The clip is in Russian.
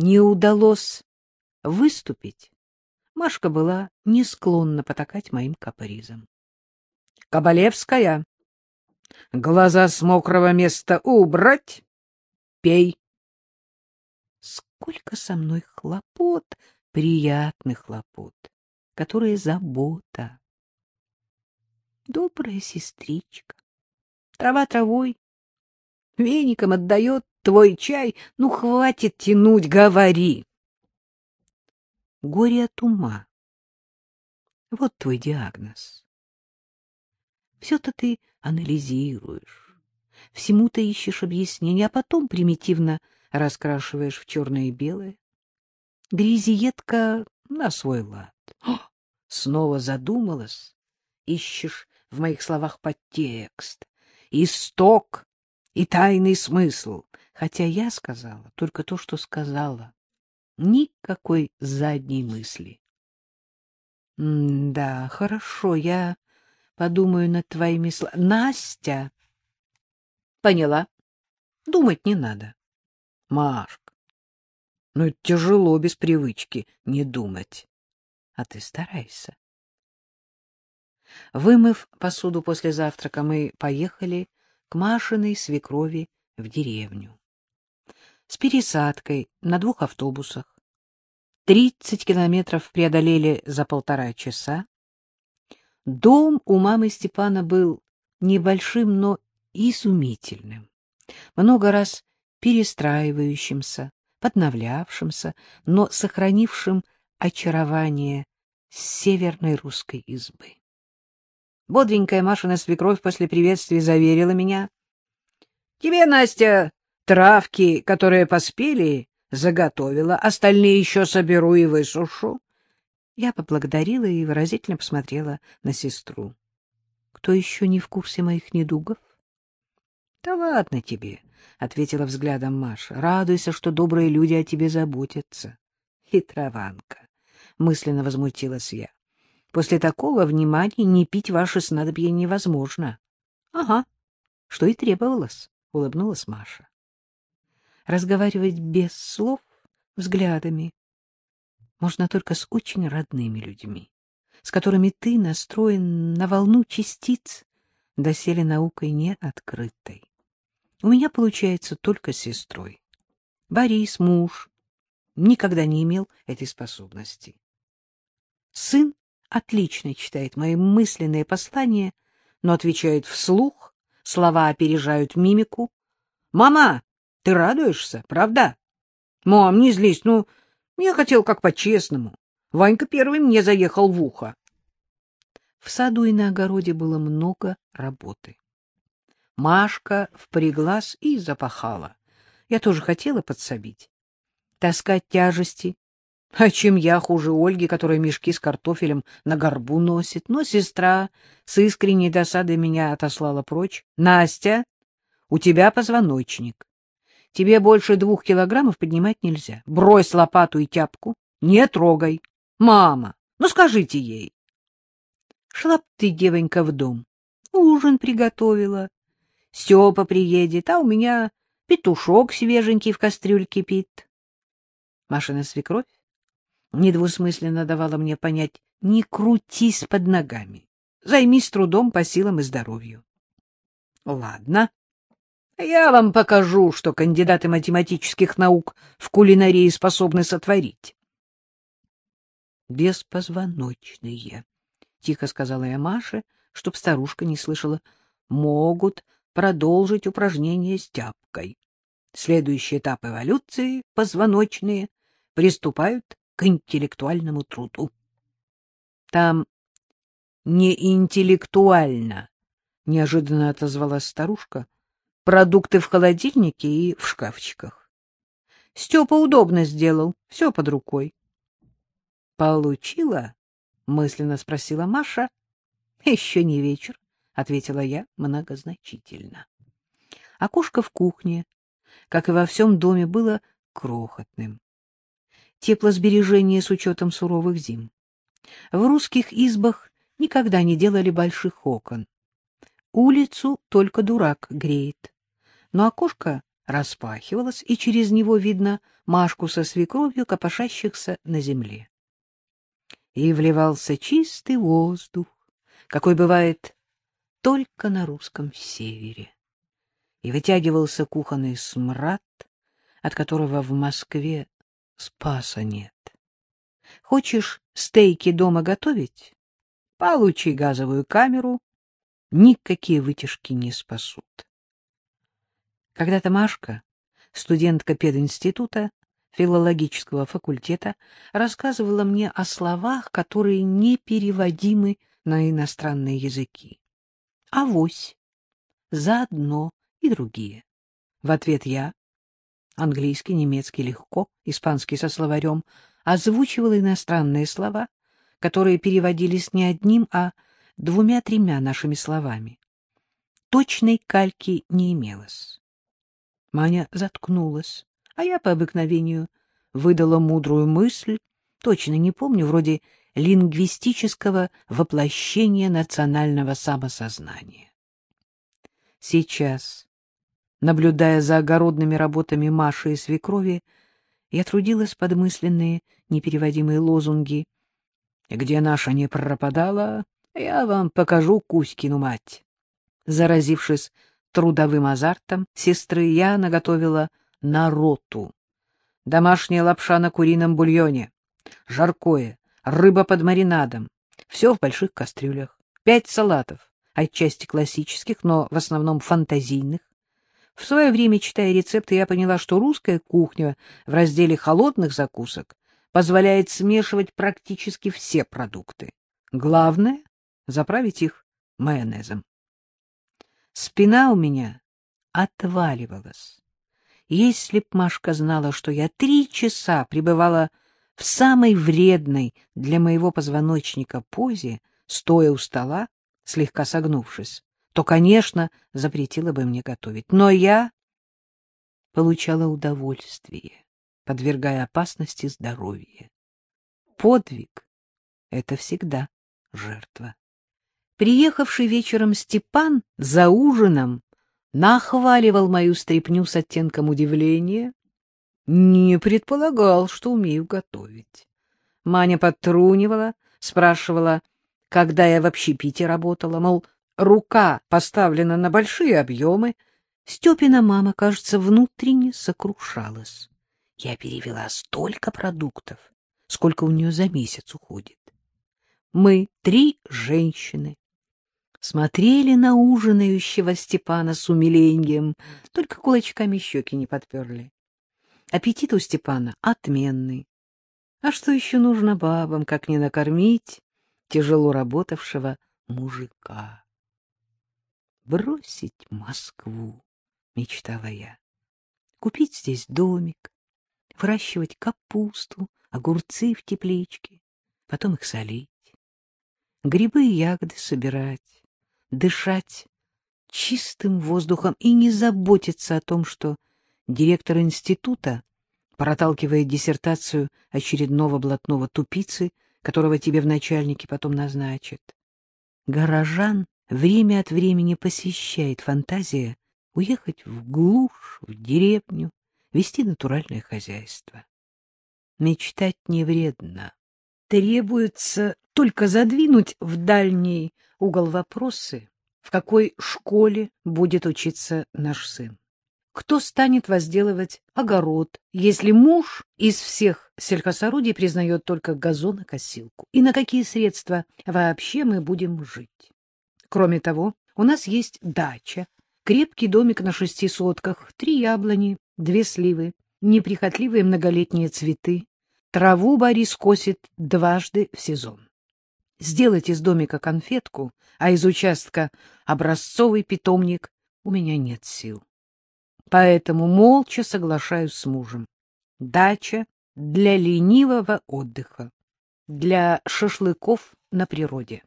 не удалось выступить, Машка была не склонна потакать моим капризам. — Кабалевская, глаза с мокрого места убрать, пей. Сколько со мной хлопот, приятных хлопот, которые забота. Добрая сестричка, трава травой, веником отдает твой чай, ну, хватит тянуть, говори. Горе от ума. Вот твой диагноз. Все-то ты анализируешь, всему ты ищешь объяснение, а потом примитивно раскрашиваешь в черное и белое. Грязиетка на свой лад. О, снова задумалась, ищешь в моих словах подтекст, исток и тайный смысл, хотя я сказала только то, что сказала. Никакой задней мысли. — Да, хорошо, я подумаю над твоими словами. — Настя! — Поняла. Думать не надо. — Машка, ну тяжело без привычки не думать. А ты старайся. Вымыв посуду после завтрака, мы поехали к Машиной свекрови в деревню. С пересадкой на двух автобусах. Тридцать километров преодолели за полтора часа. Дом у мамы Степана был небольшим, но изумительным. Много раз перестраивающимся, подновлявшимся, но сохранившим очарование северной русской избы. Бодренькая Машина свекровь после приветствия заверила меня. — Тебе, Настя, травки, которые поспели, заготовила, остальные еще соберу и высушу. Я поблагодарила и выразительно посмотрела на сестру. — Кто еще не в курсе моих недугов? — Да ладно тебе, — ответила взглядом Маша. — Радуйся, что добрые люди о тебе заботятся. — Хитрованка! — мысленно возмутилась я. После такого внимания не пить ваши снадобья невозможно. — Ага, что и требовалось, — улыбнулась Маша. Разговаривать без слов, взглядами, можно только с очень родными людьми, с которыми ты настроен на волну частиц, доселе наукой не открытой. У меня получается только с сестрой. Борис, муж, никогда не имел этой способности. Сын отлично читает мои мысленные послания, но отвечает вслух, слова опережают мимику. «Мама, ты радуешься, правда?» «Мам, не злись, ну, я хотел как по-честному. Ванька первый мне заехал в ухо». В саду и на огороде было много работы. Машка впряглась и запахала. Я тоже хотела подсобить. Таскать тяжести, а чем я хуже Ольги, которая мешки с картофелем на горбу носит? Но сестра с искренней досадой меня отослала прочь. — Настя, у тебя позвоночник. Тебе больше двух килограммов поднимать нельзя. Брось лопату и тяпку. Не трогай. Мама, ну скажите ей. Шла б ты, девонька, в дом. Ужин приготовила. Степа приедет, а у меня петушок свеженький в кастрюльке кипит. Машина свекровь недвусмысленно давала мне понять, не крутись под ногами, займись трудом по силам и здоровью. Ладно, я вам покажу, что кандидаты математических наук в кулинарии способны сотворить. Беспозвоночные, — тихо сказала я Маше, чтоб старушка не слышала, — могут продолжить упражнение с тяпкой. Следующий этап эволюции, позвоночные, приступают к интеллектуальному труду. Там не интеллектуально, неожиданно отозвалась старушка. Продукты в холодильнике и в шкафчиках. Степа удобно сделал, все под рукой. Получила? мысленно спросила Маша. Еще не вечер, ответила я многозначительно. Окошко в кухне, как и во всем доме, было крохотным теплосбережение с учетом суровых зим. В русских избах никогда не делали больших окон. Улицу только дурак греет. Но окошко распахивалось, и через него видно Машку со свекровью, копошащихся на земле. И вливался чистый воздух, какой бывает только на русском севере. И вытягивался кухонный смрад, от которого в Москве спаса нет. Хочешь стейки дома готовить? Получи газовую камеру, никакие вытяжки не спасут. Когда-то Машка, студентка пединститута, филологического факультета, рассказывала мне о словах, которые непереводимы на иностранные языки. Авось, заодно и другие. В ответ я, английский, немецкий легко, испанский со словарем, озвучивала иностранные слова, которые переводились не одним, а двумя-тремя нашими словами. Точной кальки не имелось. Маня заткнулась, а я по обыкновению выдала мудрую мысль, точно не помню, вроде лингвистического воплощения национального самосознания. Сейчас, наблюдая за огородными работами Маши и свекрови, я трудилась под мысленные непереводимые лозунги. «Где наша не пропадала, я вам покажу Кузькину мать». Заразившись трудовым азартом, сестры я наготовила нароту. Домашняя лапша на курином бульоне, жаркое, рыба под маринадом, все в больших кастрюлях, пять салатов, отчасти классических, но в основном фантазийных, в свое время, читая рецепты, я поняла, что русская кухня в разделе холодных закусок позволяет смешивать практически все продукты. Главное — заправить их майонезом. Спина у меня отваливалась. Если б Машка знала, что я три часа пребывала в самой вредной для моего позвоночника позе, стоя у стола, слегка согнувшись, то, конечно, запретила бы мне готовить. Но я получала удовольствие, подвергая опасности здоровье. Подвиг — это всегда жертва. Приехавший вечером Степан за ужином нахваливал мою стряпню с оттенком удивления. Не предполагал, что умею готовить. Маня подтрунивала, спрашивала, когда я в общепите работала, мол, рука поставлена на большие объемы, Степина мама, кажется, внутренне сокрушалась. Я перевела столько продуктов, сколько у нее за месяц уходит. Мы, три женщины, смотрели на ужинающего Степана с умилением, только кулачками щеки не подперли. Аппетит у Степана отменный. А что еще нужно бабам, как не накормить тяжело работавшего мужика? Бросить Москву, мечтала я. Купить здесь домик, выращивать капусту, огурцы в тепличке, потом их солить, грибы и ягоды собирать, дышать чистым воздухом и не заботиться о том, что директор института проталкивает диссертацию очередного блатного тупицы, которого тебе в начальнике потом назначат. Горожан время от времени посещает фантазия уехать в глушь, в деревню, вести натуральное хозяйство. Мечтать не вредно. Требуется только задвинуть в дальний угол вопросы, в какой школе будет учиться наш сын. Кто станет возделывать огород, если муж из всех сельхозорудий признает только газонокосилку? И на какие средства вообще мы будем жить? Кроме того, у нас есть дача, крепкий домик на шести сотках, три яблони, две сливы, неприхотливые многолетние цветы. Траву Борис косит дважды в сезон. Сделать из домика конфетку, а из участка образцовый питомник у меня нет сил. Поэтому молча соглашаюсь с мужем. Дача для ленивого отдыха, для шашлыков на природе.